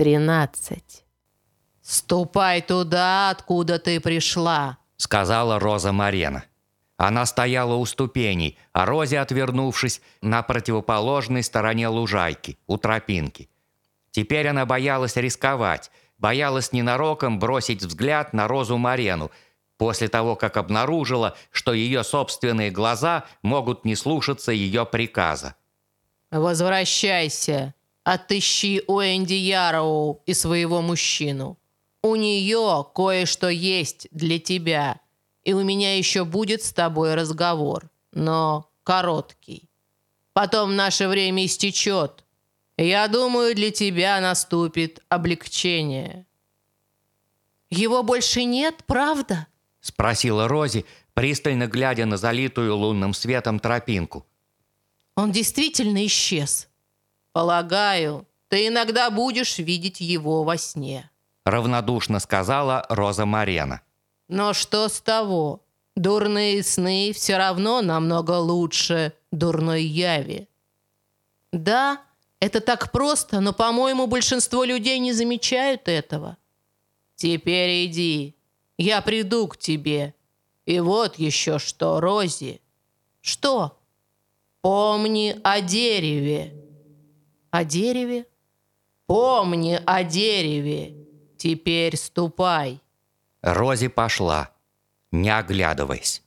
тринадцать. «Ступай туда, откуда ты пришла», — сказала Роза Марена. Она стояла у ступеней, а Розе, отвернувшись, на противоположной стороне лужайки, у тропинки. Теперь она боялась рисковать, боялась ненароком бросить взгляд на Розу Марену, после того, как обнаружила, что ее собственные глаза могут не слушаться ее приказа. «Возвращайся, отыщи у Энди Яроу и своего мужчину. У нее кое-что есть для тебя, и у меня еще будет с тобой разговор, но короткий. Потом наше время истечет. Я думаю, для тебя наступит облегчение». «Его больше нет, правда?» — спросила Рози, пристально глядя на залитую лунным светом тропинку. «Он действительно исчез?» «Полагаю, ты иногда будешь видеть его во сне», — равнодушно сказала Роза Марена. «Но что с того? Дурные сны все равно намного лучше дурной яви». «Да, это так просто, но, по-моему, большинство людей не замечают этого». «Теперь иди, я приду к тебе. И вот еще что, Рози. Что? Помни о дереве. О дереве? Помни о дереве. Теперь ступай. Рози пошла, не оглядываясь.